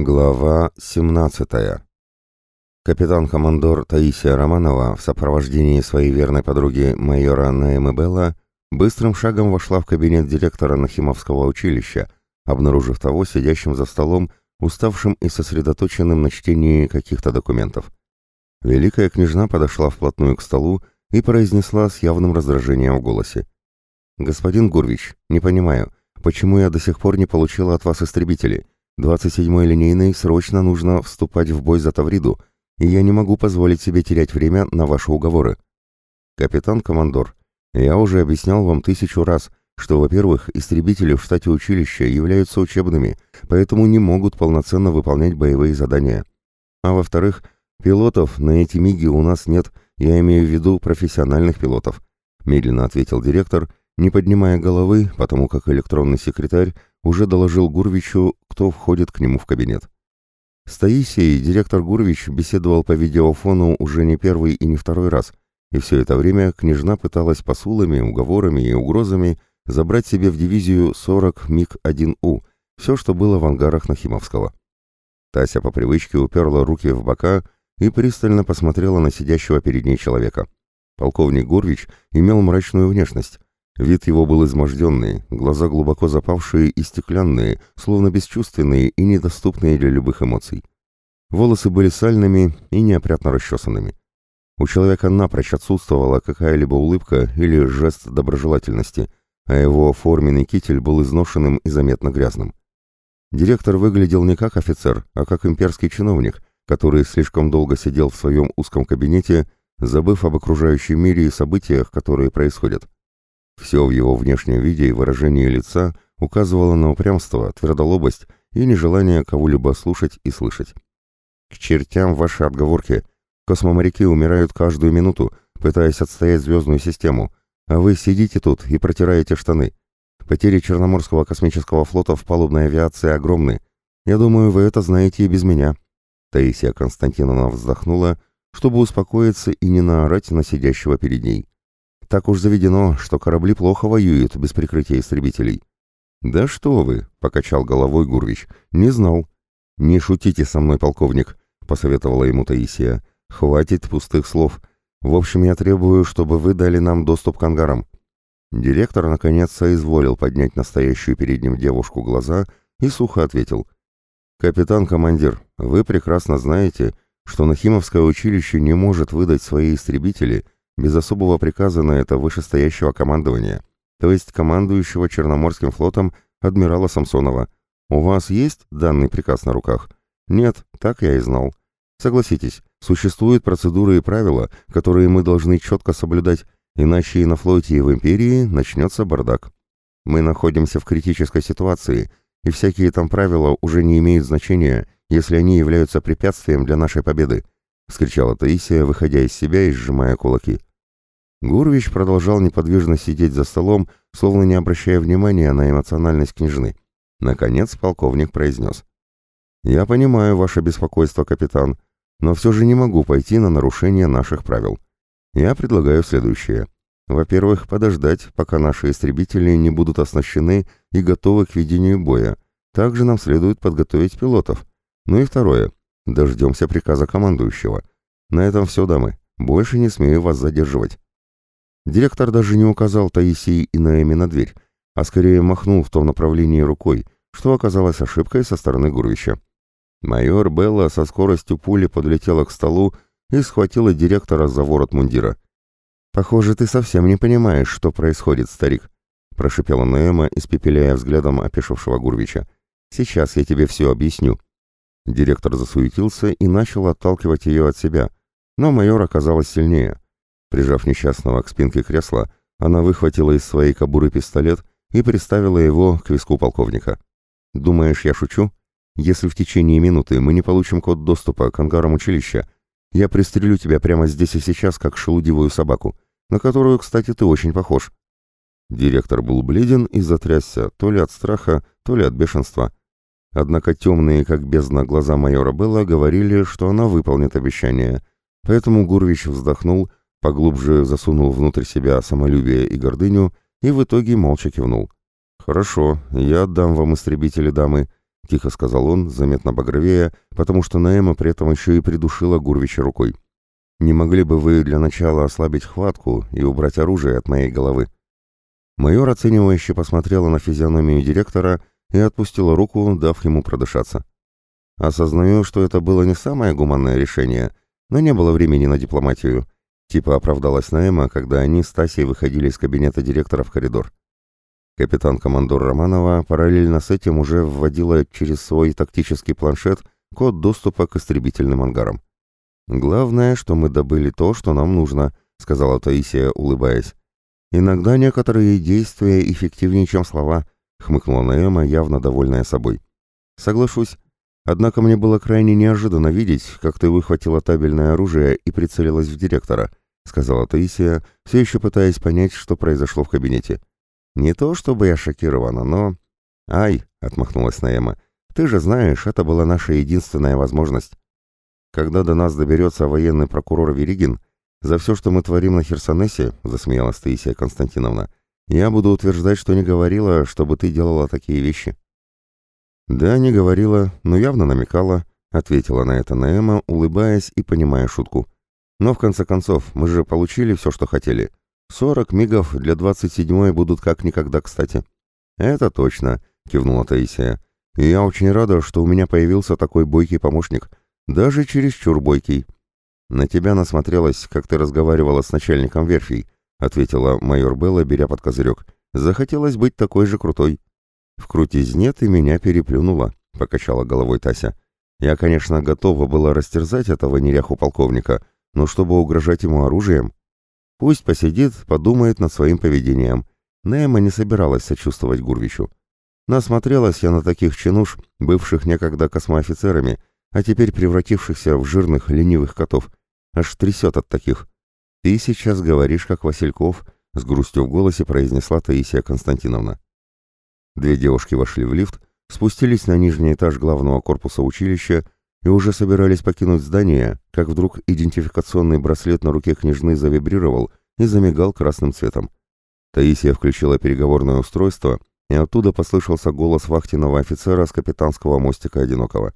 Глава 17. Капитан-командор Таисия Романова в сопровождении своей верной подруги майора Наэмы Белла быстрым шагом вошла в кабинет директора Нахимовского училища, обнаружив того сидящим за столом, уставшим и сосредоточенным на чтении каких-то документов. Великая княжна подошла вплотную к столу и произнесла с явным раздражением в голосе. «Господин Гурвич, не понимаю, почему я до сих пор не получила от вас истребители?» 27-й линейной срочно нужно вступать в бой за Тавриду, и я не могу позволить себе терять время на ваши уговоры. Капитан-командор, я уже объяснял вам тысячу раз, что, во-первых, истребители в штате училища являются учебными, поэтому не могут полноценно выполнять боевые задания. А во-вторых, пилотов на эти миги у нас нет, я имею в виду профессиональных пилотов, медленно ответил директор, не поднимая головы, потому как электронный секретарь уже доложил Гурвичу, кто входит к нему в кабинет. С Таисией директор Гурвич беседовал по видеофону уже не первый и не второй раз, и все это время княжна пыталась посулами, уговорами и угрозами забрать себе в дивизию 40 МиГ-1У, все, что было в ангарах Нахимовского. Тася по привычке уперла руки в бока и пристально посмотрела на сидящего перед ней человека. Полковник Гурвич имел мрачную внешность, Вид его был изможденный, глаза глубоко запавшие и стеклянные, словно бесчувственные и недоступные для любых эмоций. Волосы были сальными и неопрятно расчесанными. У человека напрочь отсутствовала какая-либо улыбка или жест доброжелательности, а его форменный китель был изношенным и заметно грязным. Директор выглядел не как офицер, а как имперский чиновник, который слишком долго сидел в своем узком кабинете, забыв об окружающем мире и событиях, которые происходят. Все в его внешнем виде и выражении лица указывало на упрямство, твердолобость и нежелание кого-либо слушать и слышать. «К чертям ваши отговорки! Космоморяки умирают каждую минуту, пытаясь отстоять звездную систему, а вы сидите тут и протираете штаны. Потери Черноморского космического флота в палубной авиации огромны. Я думаю, вы это знаете и без меня». Таисия Константиновна вздохнула, чтобы успокоиться и не наорать на сидящего перед ней. Так уж заведено, что корабли плохо воюют без прикрытия истребителей. «Да что вы!» — покачал головой Гурвич. «Не знал». «Не шутите со мной, полковник», — посоветовала ему Таисия. «Хватит пустых слов. В общем, я требую, чтобы вы дали нам доступ к ангарам». Директор, наконец, соизволил поднять настоящую перед ним девушку глаза и сухо ответил. «Капитан-командир, вы прекрасно знаете, что Нахимовское училище не может выдать свои истребители — без особого приказа на это вышестоящего командования, то есть командующего Черноморским флотом адмирала Самсонова. У вас есть данный приказ на руках? Нет, так я и знал. Согласитесь, существуют процедуры и правила, которые мы должны четко соблюдать, иначе и на флоте, и в империи начнется бардак. Мы находимся в критической ситуации, и всякие там правила уже не имеют значения, если они являются препятствием для нашей победы», — вскричала Таисия, выходя из себя и сжимая кулаки. Гурвич продолжал неподвижно сидеть за столом, словно не обращая внимания на эмоциональность княжны. Наконец полковник произнес. «Я понимаю ваше беспокойство, капитан, но все же не могу пойти на нарушение наших правил. Я предлагаю следующее. Во-первых, подождать, пока наши истребители не будут оснащены и готовы к ведению боя. Также нам следует подготовить пилотов. Ну и второе. Дождемся приказа командующего. На этом все, дамы. Больше не смею вас задерживать. Директор даже не указал Таисии и Наэме на дверь, а скорее махнул в том направлении рукой, что оказалось ошибкой со стороны Гурвича. Майор Белла со скоростью пули подлетела к столу и схватила директора за ворот мундира. «Похоже, ты совсем не понимаешь, что происходит, старик», прошипела Наэма, испепеляя взглядом опешившего Гурвича. «Сейчас я тебе все объясню». Директор засуетился и начал отталкивать ее от себя, но майор оказалась сильнее. Прижав несчастного к спинке кресла, она выхватила из своей кобуры пистолет и приставила его к виску полковника. «Думаешь, я шучу? Если в течение минуты мы не получим код доступа к ангарам училища, я пристрелю тебя прямо здесь и сейчас, как шелудивую собаку, на которую, кстати, ты очень похож». Директор был бледен и затрясся, то ли от страха, то ли от бешенства. Однако темные, как бездна, глаза майора Белла говорили, что она выполнит обещание, поэтому Гурвич вздохнул поглубже засунул внутрь себя самолюбие и гордыню и в итоге молча кивнул. «Хорошо, я отдам вам истребители, дамы, — тихо сказал он, заметно багровее, потому что Наэма при этом еще и придушила Гурвича рукой. «Не могли бы вы для начала ослабить хватку и убрать оружие от моей головы?» Майор оценивающе посмотрела на физиономию директора и отпустила руку, дав ему продышаться. Осознаю, что это было не самое гуманное решение, но не было времени на дипломатию. Типа оправдалась Наэма, когда они с Тасей выходили из кабинета директора в коридор. Капитан-командор Романова параллельно с этим уже вводила через свой тактический планшет код доступа к истребительным ангарам. «Главное, что мы добыли то, что нам нужно», — сказала Таисия, улыбаясь. «Иногда некоторые действия эффективнее, чем слова», — хмыкнула Наэма, явно довольная собой. «Соглашусь. Однако мне было крайне неожиданно видеть, как ты выхватила табельное оружие и прицелилась в директора», — сказала Таисия, все еще пытаясь понять, что произошло в кабинете. «Не то чтобы я шокирована, но...» «Ай!» — отмахнулась Наэма. «Ты же знаешь, это была наша единственная возможность. Когда до нас доберется военный прокурор Веригин, за все, что мы творим на Херсонесе, — засмеялась Таисия Константиновна, — я буду утверждать, что не говорила, чтобы ты делала такие вещи. Да, не говорила, но явно намекала, — ответила на это Наэма, улыбаясь и понимая шутку. Но в конце концов, мы же получили все, что хотели. Сорок мигов для двадцать седьмой будут как никогда кстати. Это точно, — кивнула Таисия. И я очень рада, что у меня появился такой бойкий помощник, даже чересчур бойкий. «На тебя насмотрелась, как ты разговаривала с начальником верфей», — ответила майор Белла, беря под козырек. «Захотелось быть такой же крутой». «В крутизне ты меня переплюнула», — покачала головой Тася. «Я, конечно, готова была растерзать этого неряху полковника, но чтобы угрожать ему оружием...» «Пусть посидит, подумает над своим поведением». Нейма не собиралась сочувствовать Гурвичу. Насмотрелась я на таких чинуш, бывших некогда космоофицерами, а теперь превратившихся в жирных, ленивых котов. Аж трясет от таких. «Ты сейчас говоришь, как Васильков», — с грустью в голосе произнесла Таисия Константиновна. Две девушки вошли в лифт, спустились на нижний этаж главного корпуса училища и уже собирались покинуть здание, как вдруг идентификационный браслет на руке княжны завибрировал и замигал красным цветом. Таисия включила переговорное устройство, и оттуда послышался голос вахтенного офицера с капитанского мостика «Одинокого».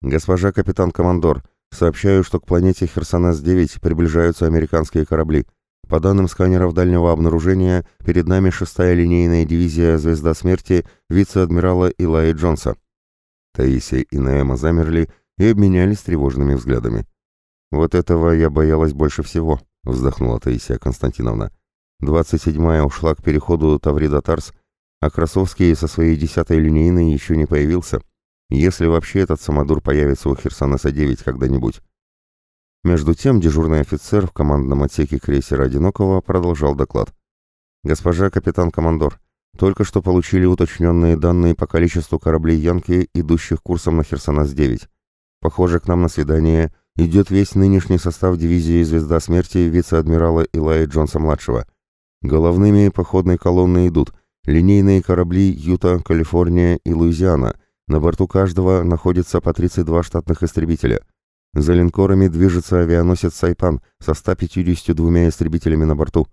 «Госпожа капитан-командор, сообщаю, что к планете Херсонес-9 приближаются американские корабли. По данным сканеров дальнего обнаружения, перед нами шестая линейная дивизия «Звезда смерти» вице-адмирала Илая Джонса». Таисия и Наэма замерли и обменялись тревожными взглядами. «Вот этого я боялась больше всего», — вздохнула Таисия Константиновна. «Двадцать седьмая ушла к переходу Таврида-Тарс, а Красовский со своей десятой линейной еще не появился» если вообще этот самодур появится у Херсонеса-9 когда-нибудь. Между тем дежурный офицер в командном отсеке крейсера «Одинокого» продолжал доклад. «Госпожа капитан-командор, только что получили уточненные данные по количеству кораблей Янки, идущих курсом на Херсонес-9. Похоже, к нам на свидание идет весь нынешний состав дивизии «Звезда смерти» вице-адмирала Илая Джонса-младшего. Головными походной колонны идут линейные корабли «Юта», «Калифорния» и «Луизиана», на борту каждого находится по 32 штатных истребителя. За линкорами движется авианосец «Сайпан» со 152 истребителями на борту.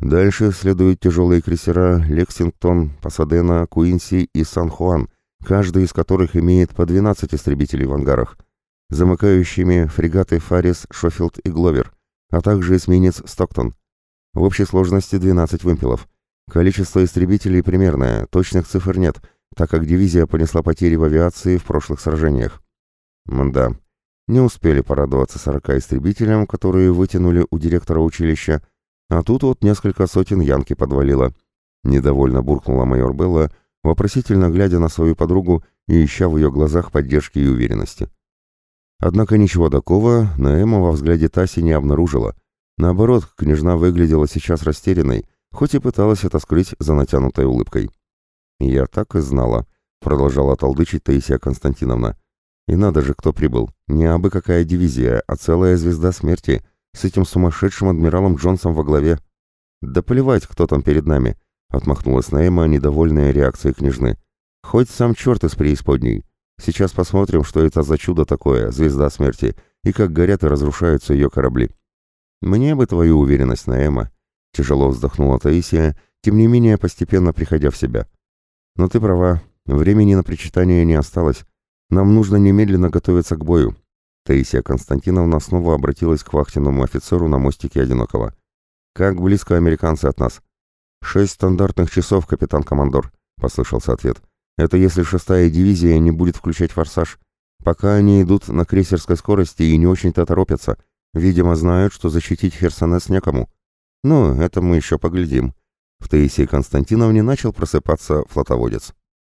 Дальше следуют тяжелые крейсера «Лексингтон», «Пасадена», «Куинси» и «Сан-Хуан», каждый из которых имеет по 12 истребителей в ангарах. Замыкающими фрегаты «Фарис», «Шофилд» и «Гловер», а также эсминец «Стоктон». В общей сложности 12 вымпелов. Количество истребителей примерное, точных цифр нет – так как дивизия понесла потери в авиации в прошлых сражениях. Мда. Не успели порадоваться сорока истребителям, которые вытянули у директора училища, а тут вот несколько сотен янки подвалило. Недовольно буркнула майор Белла, вопросительно глядя на свою подругу и ища в ее глазах поддержки и уверенности. Однако ничего такого Наэма во взгляде Таси не обнаружила. Наоборот, княжна выглядела сейчас растерянной, хоть и пыталась это скрыть за натянутой улыбкой. «Я так и знала», — продолжала толдычить Таисия Константиновна. «И надо же, кто прибыл. Не абы какая дивизия, а целая звезда смерти с этим сумасшедшим адмиралом Джонсом во главе». «Да плевать, кто там перед нами», — отмахнулась Наэма, недовольная реакцией княжны. «Хоть сам черт из преисподней. Сейчас посмотрим, что это за чудо такое, звезда смерти, и как горят и разрушаются ее корабли». «Мне бы твою уверенность, Наэма», — тяжело вздохнула Таисия, тем не менее постепенно приходя в себя. Но ты права, Времени на причитание не осталось. Нам нужно немедленно готовиться к бою. Таисия Константиновна снова обратилась к вахтенному офицеру на мостике Одинокого. «Как близко американцы от нас?» «Шесть стандартных часов, капитан-командор», — послышался ответ. «Это если шестая дивизия не будет включать форсаж. Пока они идут на крейсерской скорости и не очень-то торопятся. Видимо, знают, что защитить Херсонес некому. Ну, это мы еще поглядим». В Таисии Константиновне начал просыпаться флотоводец.